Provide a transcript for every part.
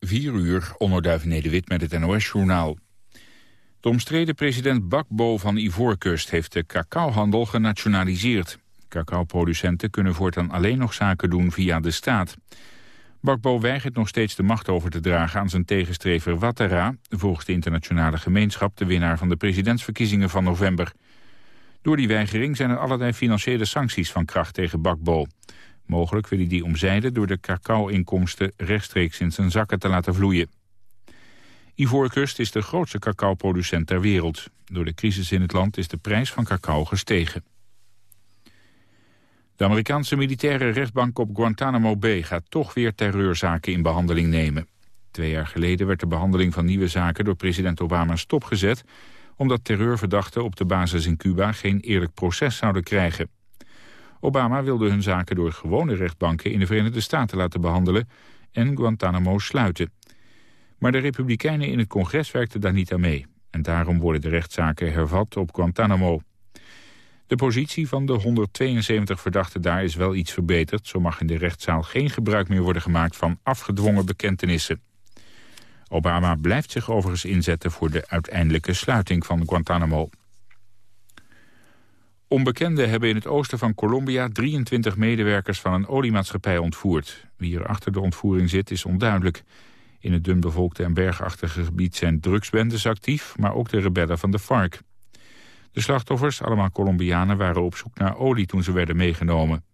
4 uur, onderduif Nederwit met het NOS-journaal. De omstreden president Bakbo van Ivoorkust heeft de cacaohandel genationaliseerd. Cacaoproducenten kunnen voortaan alleen nog zaken doen via de staat. Bakbo weigert nog steeds de macht over te dragen aan zijn tegenstrever Ouattara... volgens de internationale gemeenschap de winnaar van de presidentsverkiezingen van november. Door die weigering zijn er allerlei financiële sancties van kracht tegen Bakbo. Mogelijk wil hij die omzeilen door de cacao-inkomsten rechtstreeks in zijn zakken te laten vloeien. Ivoorkust is de grootste cacaoproducent ter wereld. Door de crisis in het land is de prijs van cacao gestegen. De Amerikaanse militaire rechtbank op Guantanamo Bay gaat toch weer terreurzaken in behandeling nemen. Twee jaar geleden werd de behandeling van nieuwe zaken door president Obama stopgezet... omdat terreurverdachten op de basis in Cuba geen eerlijk proces zouden krijgen. Obama wilde hun zaken door gewone rechtbanken in de Verenigde Staten laten behandelen en Guantanamo sluiten. Maar de Republikeinen in het congres werkten daar niet aan mee. En daarom worden de rechtszaken hervat op Guantanamo. De positie van de 172 verdachten daar is wel iets verbeterd. Zo mag in de rechtszaal geen gebruik meer worden gemaakt van afgedwongen bekentenissen. Obama blijft zich overigens inzetten voor de uiteindelijke sluiting van Guantanamo. Onbekenden hebben in het oosten van Colombia 23 medewerkers van een oliemaatschappij ontvoerd. Wie er achter de ontvoering zit is onduidelijk. In het dunbevolkte en bergachtige gebied zijn drugsbendes actief, maar ook de rebellen van de FARC. De slachtoffers, allemaal Colombianen, waren op zoek naar olie toen ze werden meegenomen.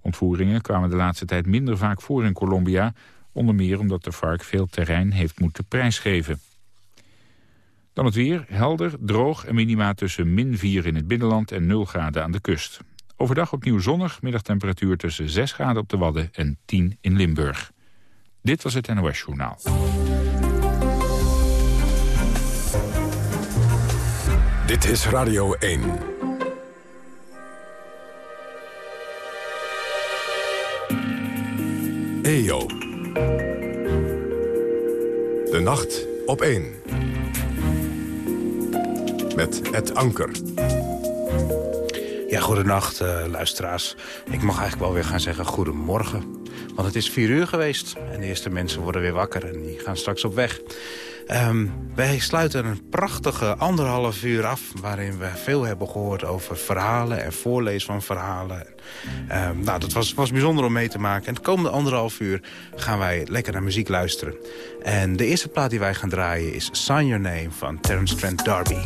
Ontvoeringen kwamen de laatste tijd minder vaak voor in Colombia, onder meer omdat de FARC veel terrein heeft moeten prijsgeven. Dan het weer, helder, droog en minima tussen min 4 in het binnenland en 0 graden aan de kust. Overdag opnieuw zonnig, middagtemperatuur tussen 6 graden op de Wadden en 10 in Limburg. Dit was het NOS Journaal. Dit is Radio 1. EO. De nacht op 1. Met het anker. Ja, goedenacht, uh, luisteraars. Ik mag eigenlijk wel weer gaan zeggen goedemorgen. Want het is vier uur geweest en de eerste mensen worden weer wakker en die gaan straks op weg. Um, wij sluiten een prachtige anderhalf uur af... waarin we veel hebben gehoord over verhalen en voorlezen van verhalen. Um, nou, dat was, was bijzonder om mee te maken. En de komende anderhalf uur gaan wij lekker naar muziek luisteren. En de eerste plaat die wij gaan draaien is Sign Your Name van Terence Trent D'Arby.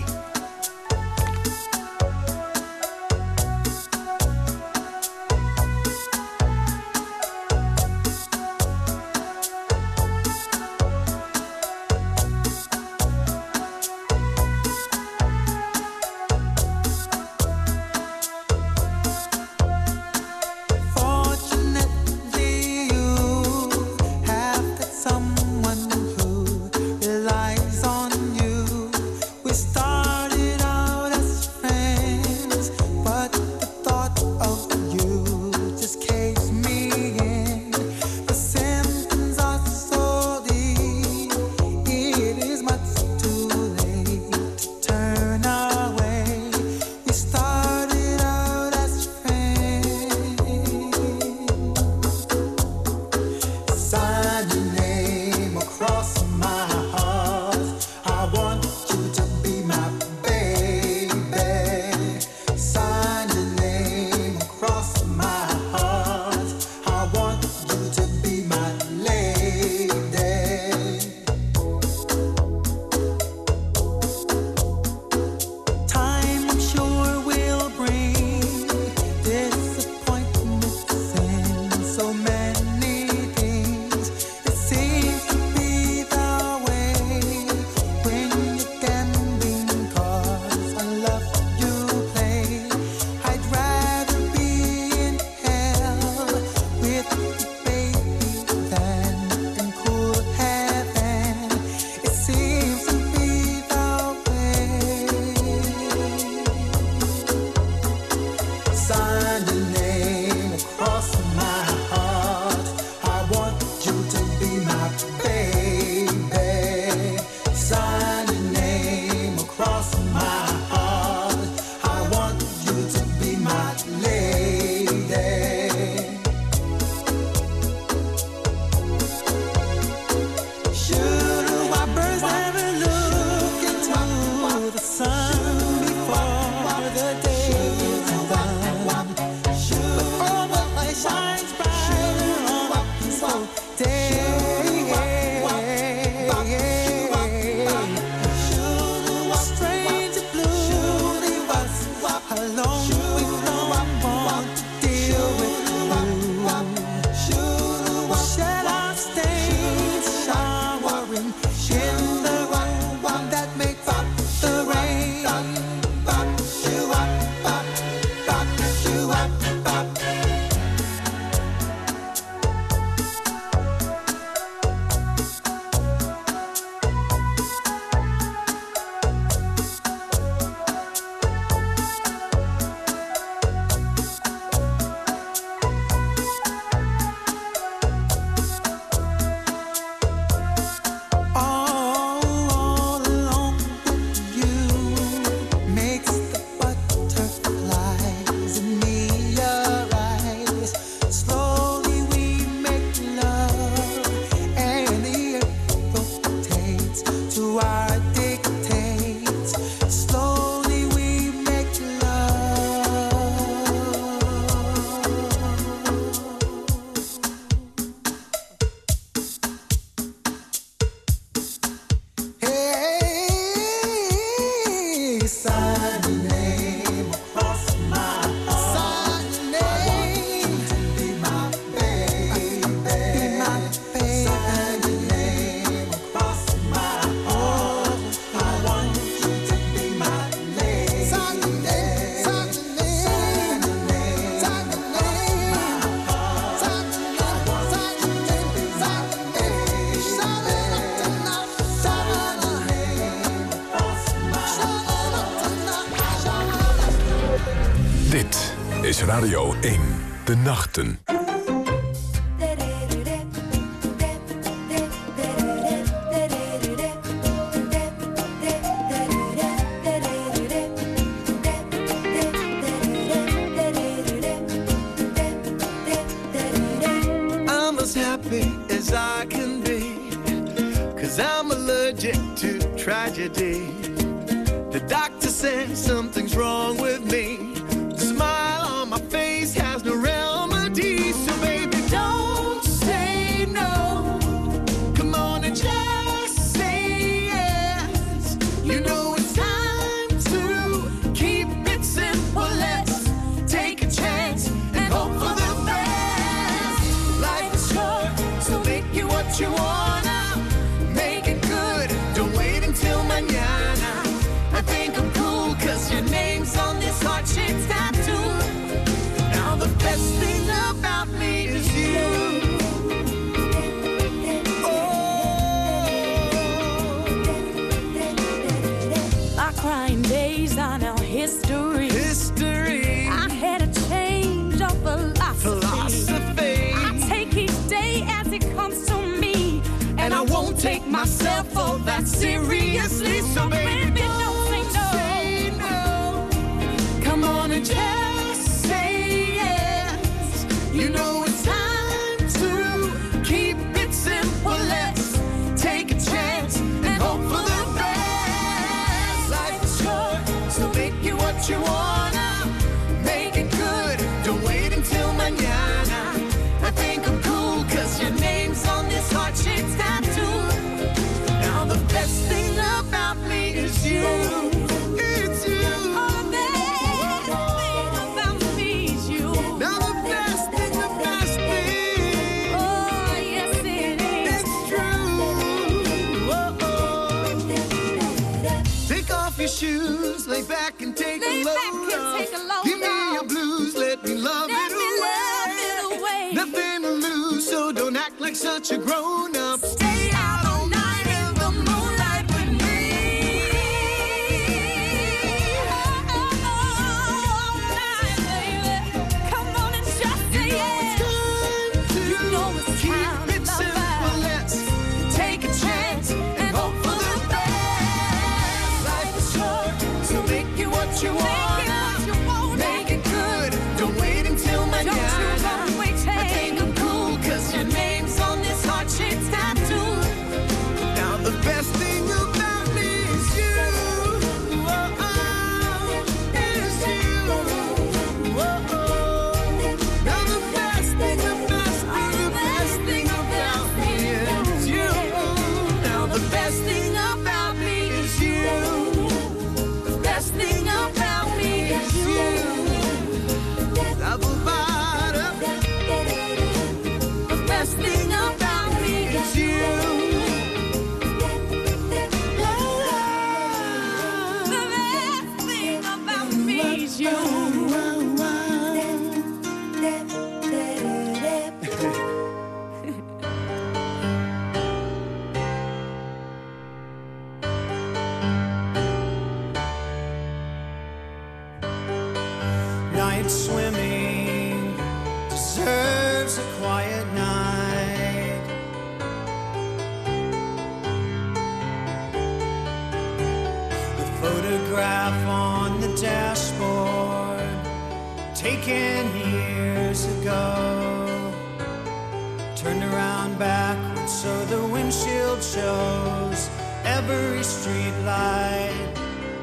De nachten. tragedy. The doctor said something's wrong with me. seriously, so baby, don't say no. Come on and just say yes. You know it's time to keep it simple. Let's take a chance and hope for the best. Life is short, so make it what you want. so the windshield shows every street light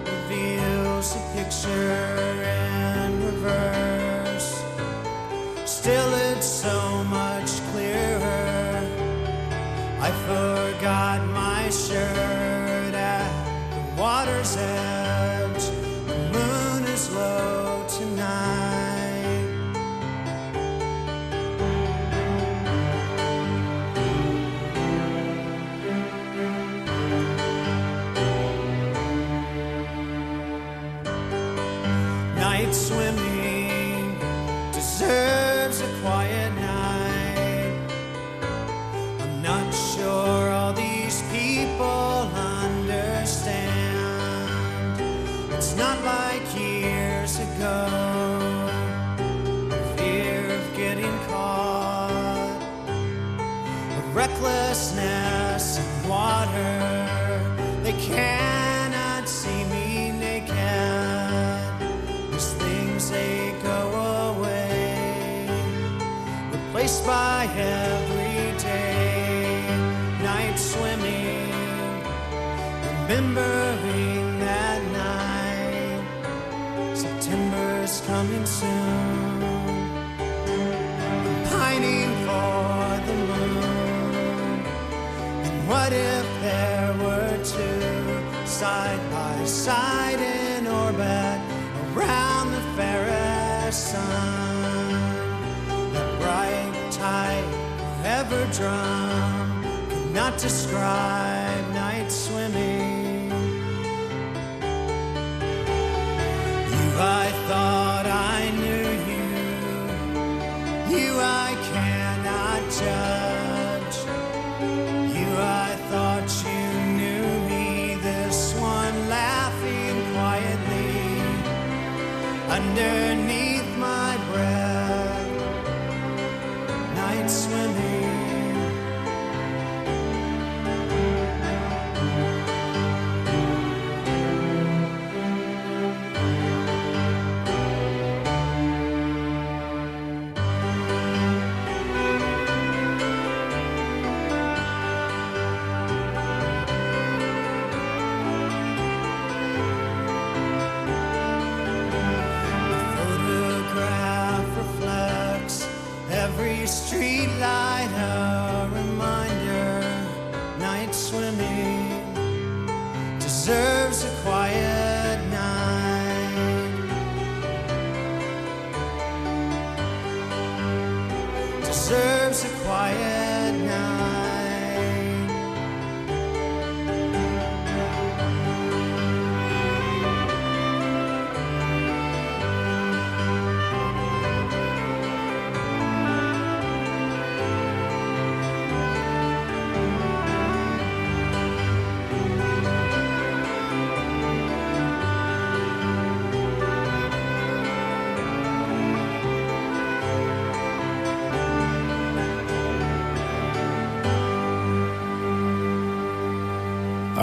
reveals a picture in reverse. Still, it's so much clearer. I forgot my shirt at the water's edge. drum cannot describe.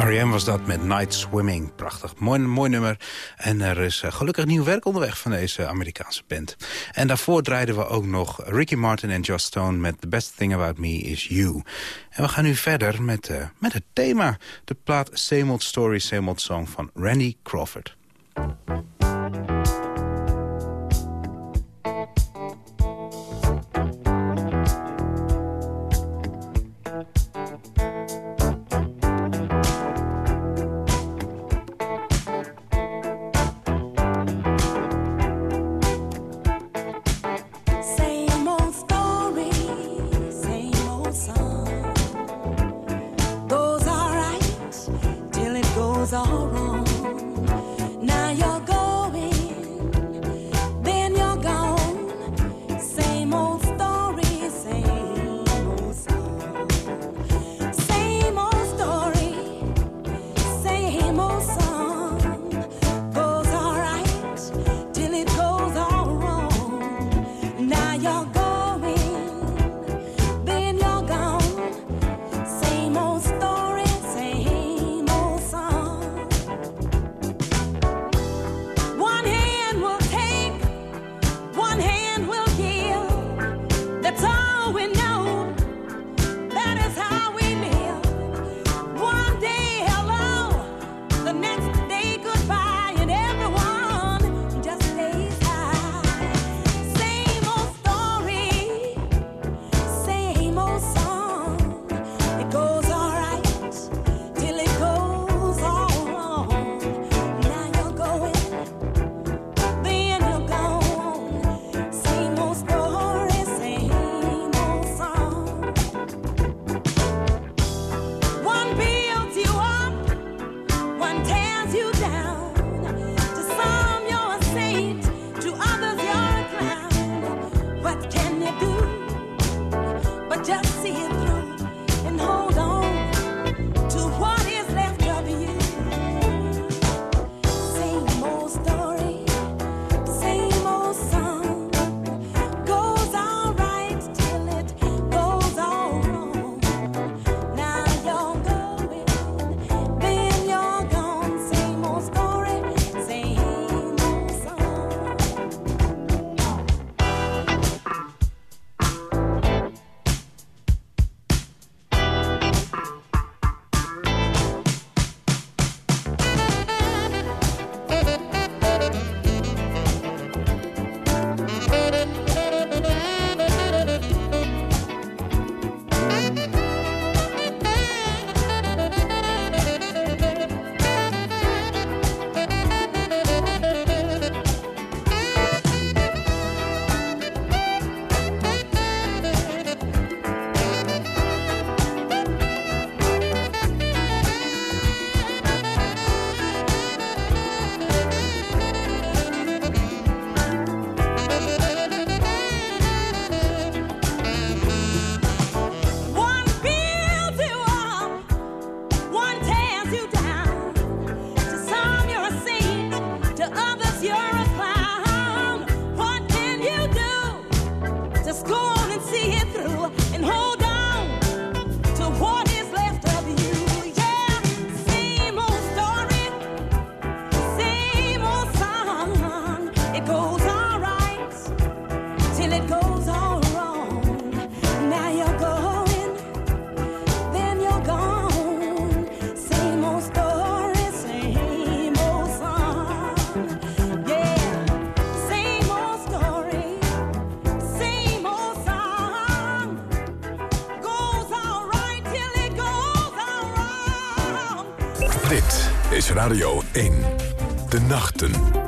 R.E.M. was dat met Night Swimming. Prachtig, mooi, mooi nummer. En er is eh, gelukkig nieuw werk onderweg van deze Amerikaanse band. En daarvoor draaiden we ook nog Ricky Martin en Josh Stone... met The Best Thing About Me Is You. En we gaan nu verder met, eh, met het thema. De plaat Same Old Story, Same Old Song van Randy Crawford. Radio 1. De nachten.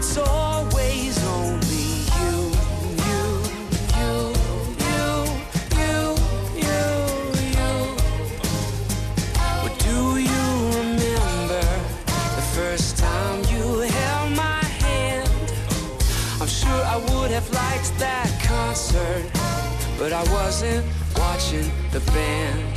it's always only you, you, you, you, you, you, you. But do you remember the first time you held my hand? I'm sure I would have liked that concert, but I wasn't watching the band.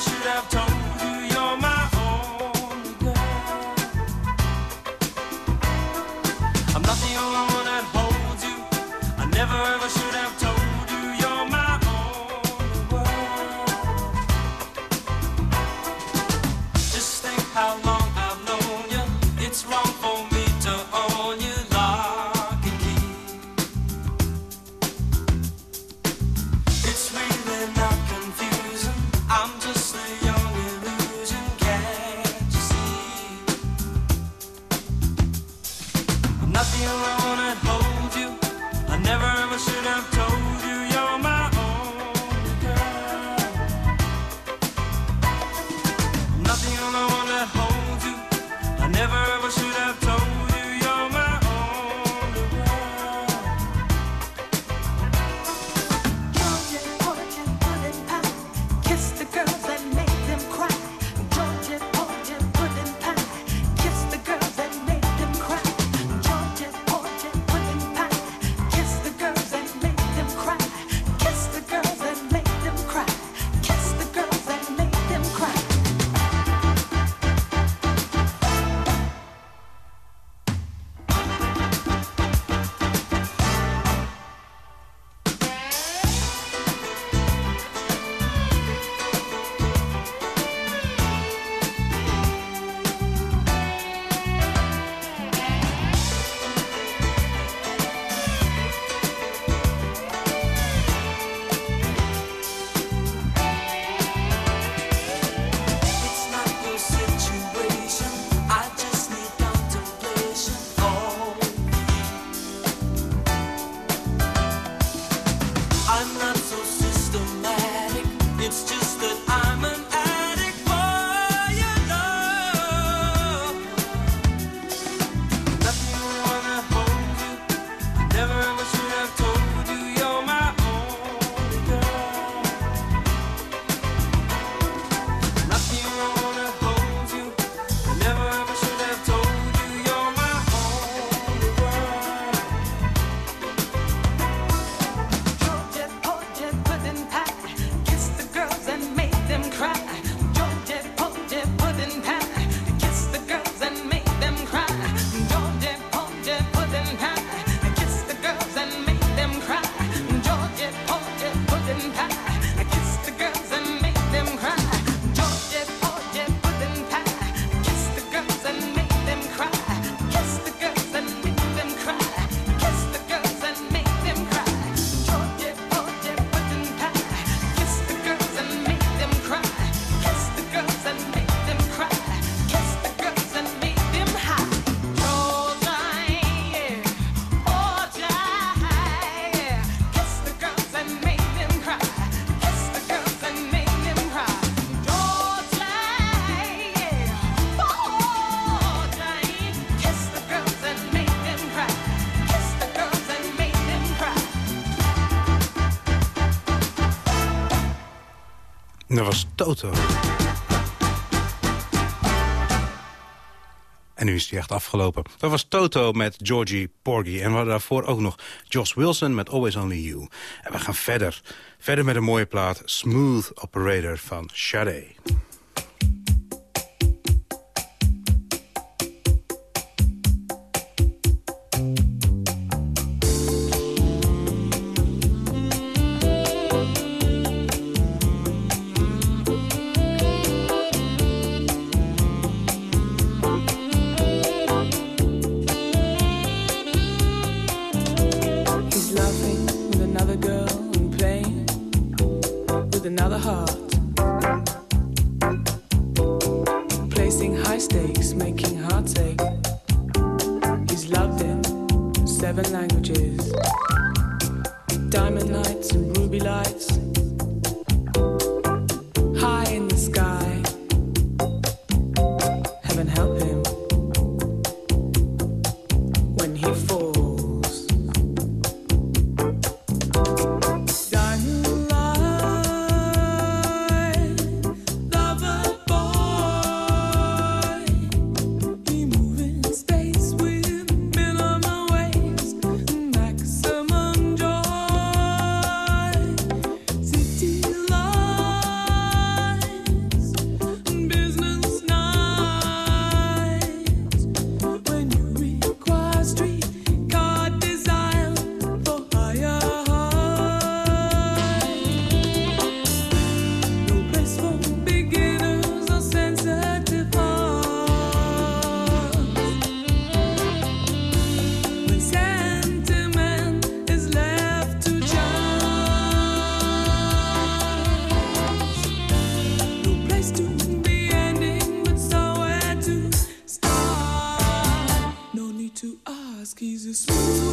should have told Toto. En nu is die echt afgelopen. Dat was Toto met Georgie Porgy. En we hadden daarvoor ook nog Josh Wilson met Always Only You. En we gaan verder. Verder met een mooie plaat. Smooth Operator van Sade.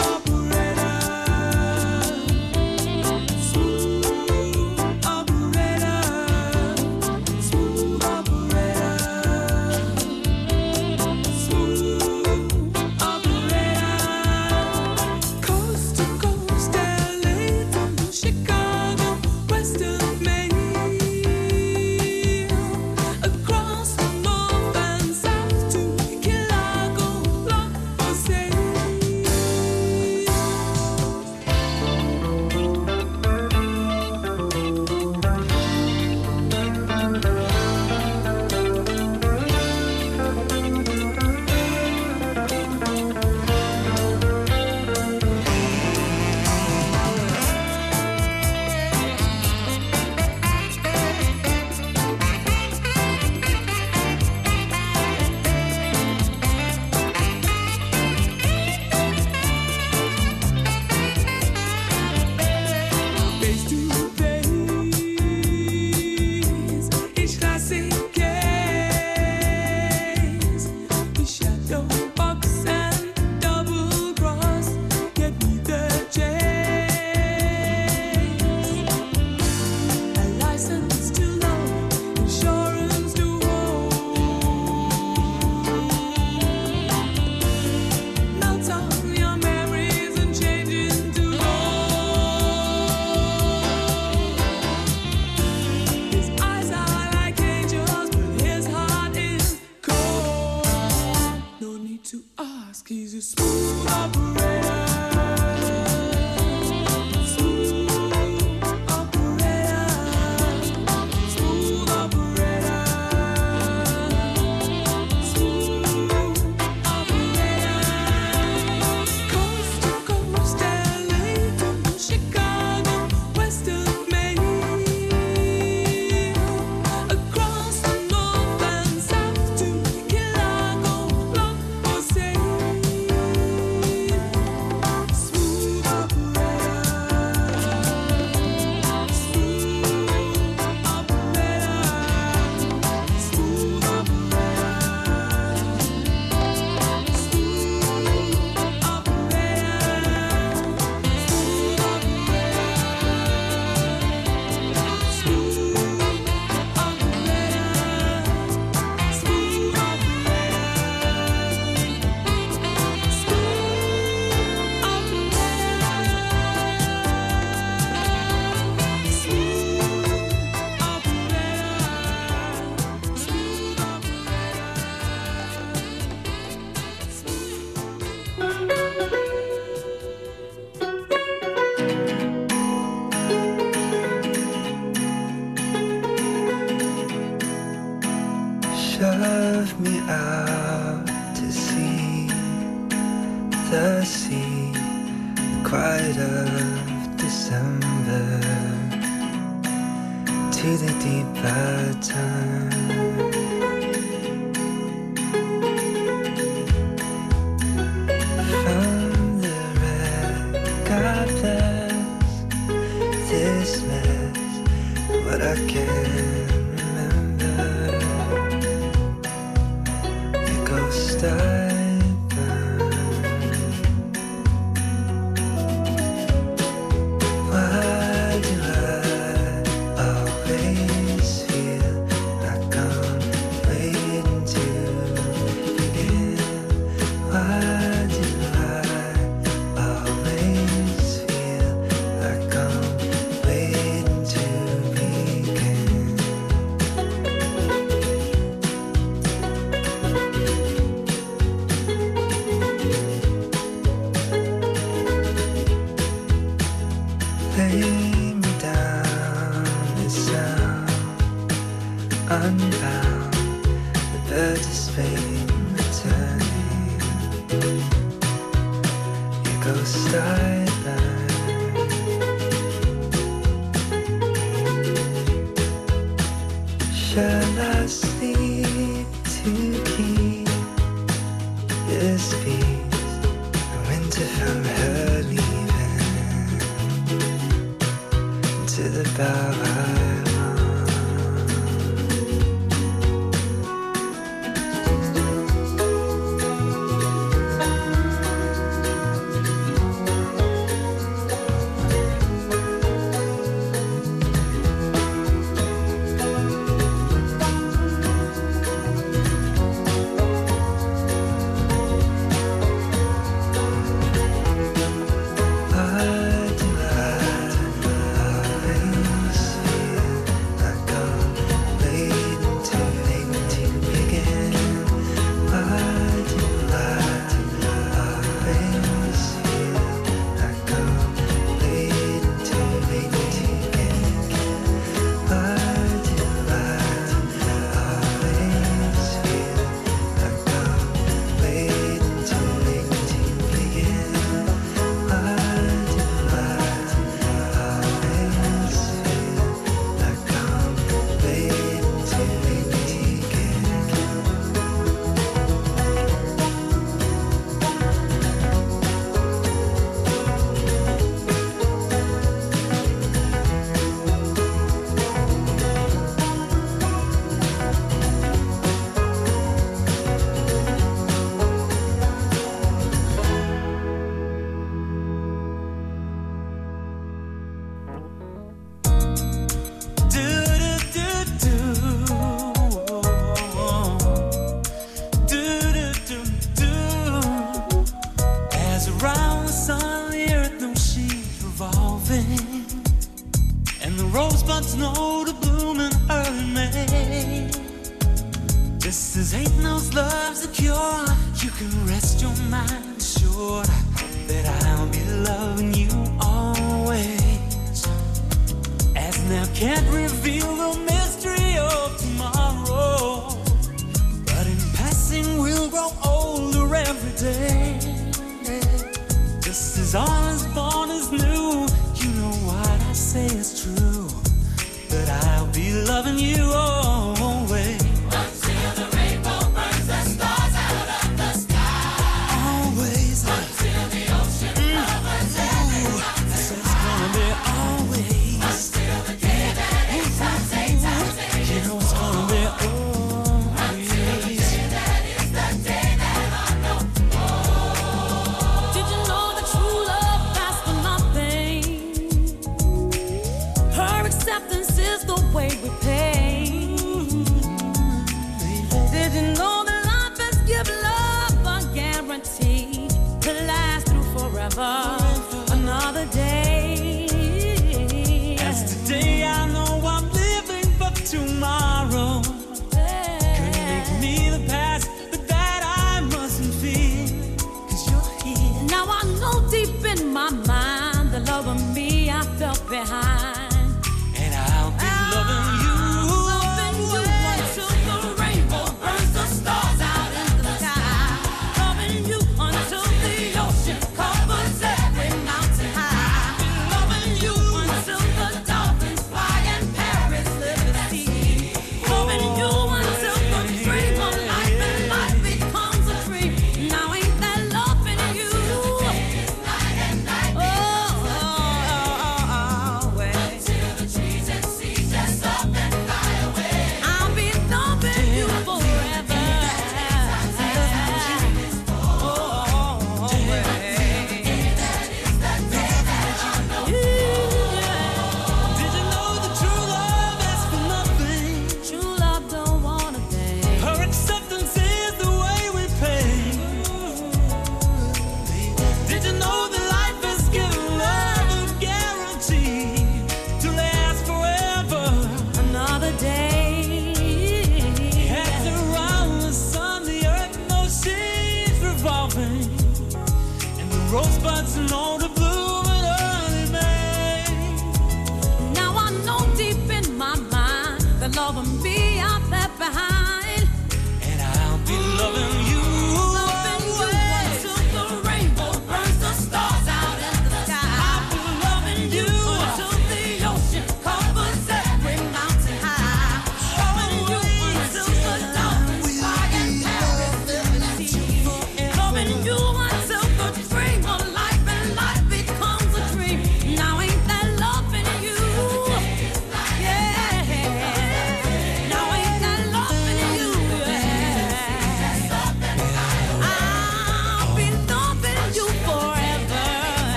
operator.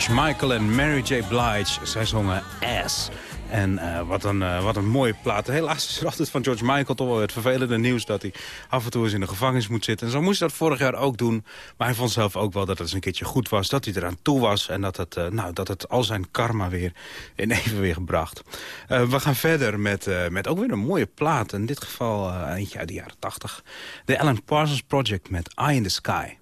George Michael en Mary J. Blige. Zij zongen Ass. En eh, wat, een, eh, wat een mooie plaat. Helaas is er altijd van George Michael toch wel het vervelende nieuws... dat hij af en toe eens in de gevangenis moet zitten. En zo moest hij dat vorig jaar ook doen. Maar hij vond zelf ook wel dat het een keertje goed was. Dat hij eraan toe was. En dat het, eh, nou, dat het al zijn karma weer in evenwicht bracht. we gaan verder met, met ook weer een mooie plaat. In dit geval eentje uit de jaren 80. De Alan Parsons Project met Eye in the Sky.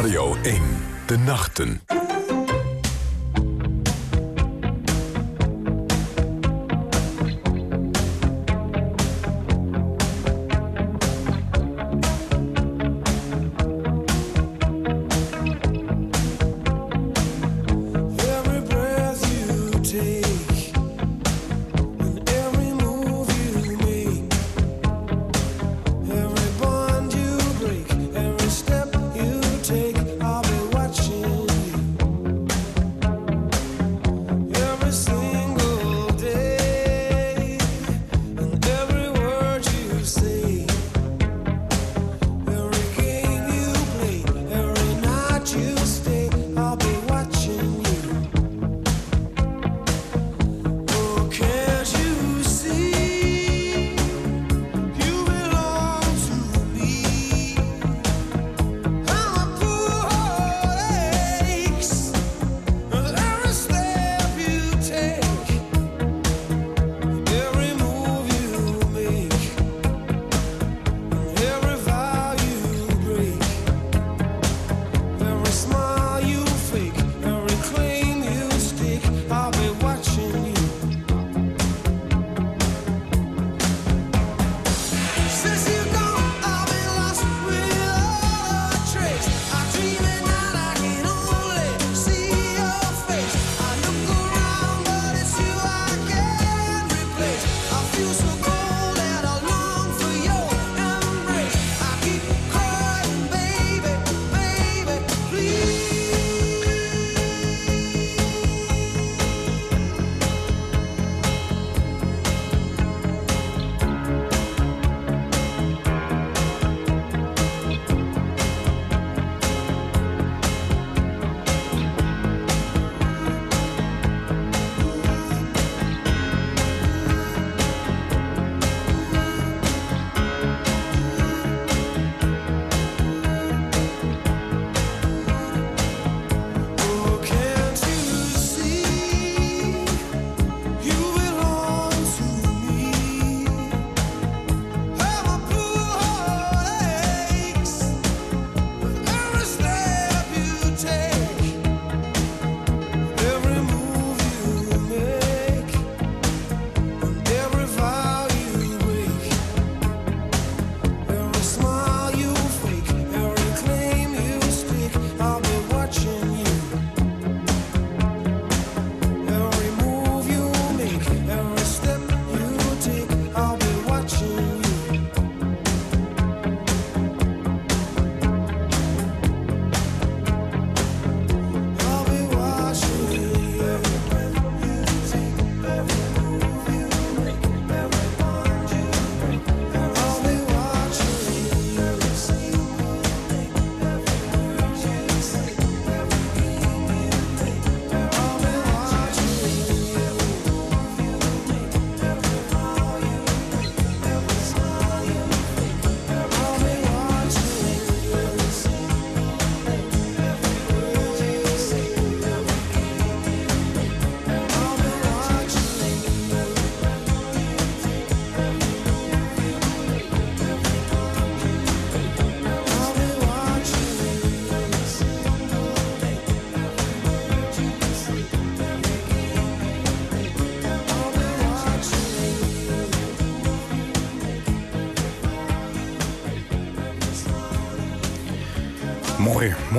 Radio 1. De nachten.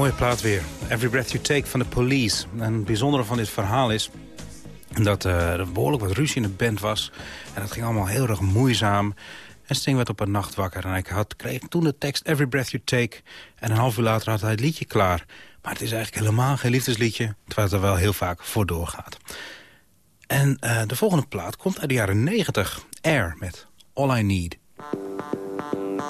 mooie plaat weer. Every Breath You Take van de Police. En het bijzondere van dit verhaal is dat eh, er behoorlijk wat ruzie in de band was. En dat ging allemaal heel erg moeizaam. En Sting werd op een nacht wakker. En ik had, kreeg toen de tekst Every Breath You Take. En een half uur later had hij het liedje klaar. Maar het is eigenlijk helemaal geen liefdesliedje. Terwijl het er wel heel vaak voor doorgaat. En eh, de volgende plaat komt uit de jaren 90. Air met All I Need.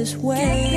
this way.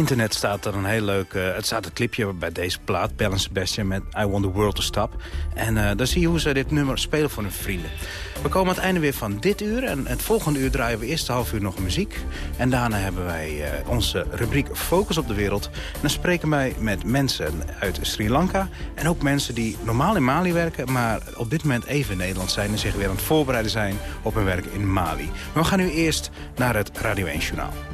Internet staat er een heel leuk... eh, het staat een clipje bij deze plaat, Bell Sebastian met I Want The World To Stop. En eh dan zie je hoe ze dit nummer spelen voor hun vrienden. We komen aan het einde weer van dit uur. En het volgende uur draaien we eerst half uur nog muziek. En daarna hebben wij eh, onze rubriek Focus op de Wereld. En dan spreken wij met mensen uit Sri Lanka. En ook mensen die normaal in Mali werken... maar op dit moment even in Nederland zijn... en zich weer aan het voorbereiden zijn op hun werk in Mali. Maar we gaan nu eerst naar het Radio 1 Journaal.